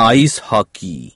ice hockey.